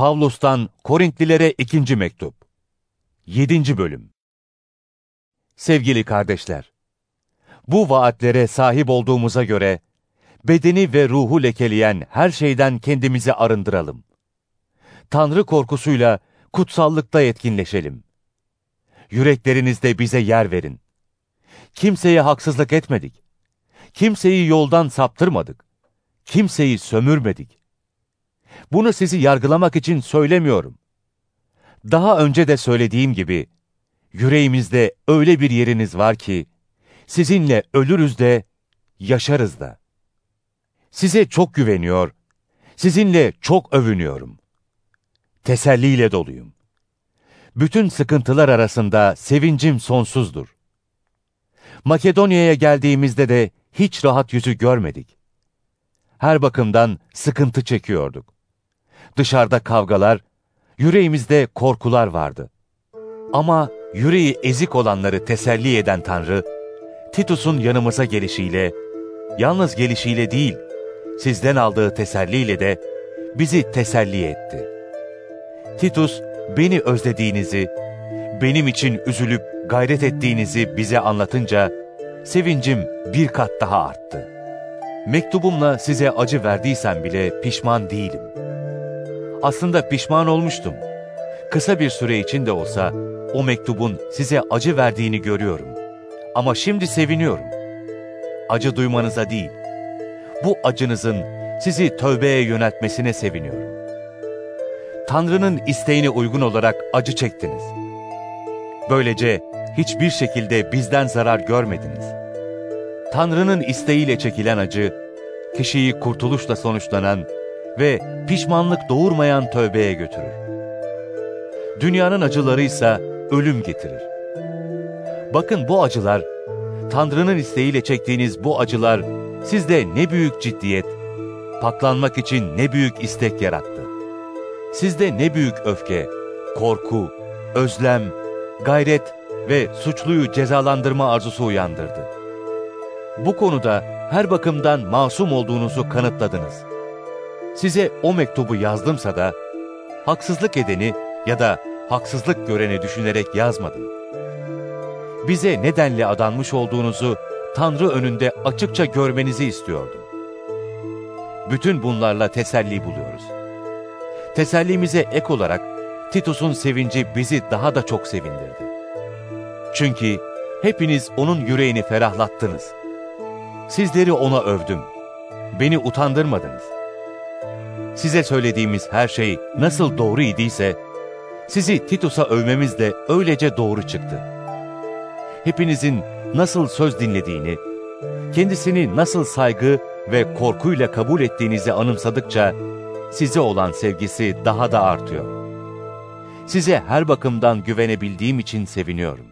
Pavlus'tan Korintlilere ikinci mektup. 7. bölüm. Sevgili kardeşler, bu vaatlere sahip olduğumuza göre bedeni ve ruhu lekeleyen her şeyden kendimizi arındıralım. Tanrı korkusuyla kutsallıkta etkinleşelim. Yüreklerinizde bize yer verin. Kimseye haksızlık etmedik. Kimseyi yoldan saptırmadık. Kimseyi sömürmedik. Bunu sizi yargılamak için söylemiyorum. Daha önce de söylediğim gibi, yüreğimizde öyle bir yeriniz var ki, sizinle ölürüz de, yaşarız da. Size çok güveniyor, sizinle çok övünüyorum. Teselliyle doluyum. Bütün sıkıntılar arasında sevincim sonsuzdur. Makedonya'ya geldiğimizde de hiç rahat yüzü görmedik. Her bakımdan sıkıntı çekiyorduk. Dışarıda kavgalar, yüreğimizde korkular vardı. Ama yüreği ezik olanları teselli eden Tanrı, Titus'un yanımıza gelişiyle, yalnız gelişiyle değil, sizden aldığı teselliyle de bizi teselli etti. Titus, beni özlediğinizi, benim için üzülüp gayret ettiğinizi bize anlatınca, sevincim bir kat daha arttı. Mektubumla size acı verdiysem bile pişman değilim. Aslında pişman olmuştum. Kısa bir süre için de olsa o mektubun size acı verdiğini görüyorum. Ama şimdi seviniyorum. Acı duymanıza değil, bu acınızın sizi tövbeye yöneltmesine seviniyorum. Tanrı'nın isteğine uygun olarak acı çektiniz. Böylece hiçbir şekilde bizden zarar görmediniz. Tanrı'nın isteğiyle çekilen acı, kişiyi kurtuluşla sonuçlanan ve pişmanlık doğurmayan tövbeye götürür. Dünyanın acıları ise ölüm getirir. Bakın bu acılar, Tanrı'nın isteğiyle çektiğiniz bu acılar sizde ne büyük ciddiyet, paklanmak için ne büyük istek yarattı. Sizde ne büyük öfke, korku, özlem, gayret ve suçluyu cezalandırma arzusu uyandırdı. Bu konuda her bakımdan masum olduğunuzu kanıtladınız. Size o mektubu yazdımsa da, haksızlık edeni ya da haksızlık göreni düşünerek yazmadım. Bize nedenle adanmış olduğunuzu Tanrı önünde açıkça görmenizi istiyordum. Bütün bunlarla teselli buluyoruz. Tesellimize ek olarak Titus'un sevinci bizi daha da çok sevindirdi. Çünkü hepiniz onun yüreğini ferahlattınız. Sizleri ona övdüm. Beni utandırmadınız. Size söylediğimiz her şey nasıl doğru idiyse, sizi Titus'a övmemiz de öylece doğru çıktı. Hepinizin nasıl söz dinlediğini, kendisini nasıl saygı ve korkuyla kabul ettiğinizi anımsadıkça, size olan sevgisi daha da artıyor. Size her bakımdan güvenebildiğim için seviniyorum.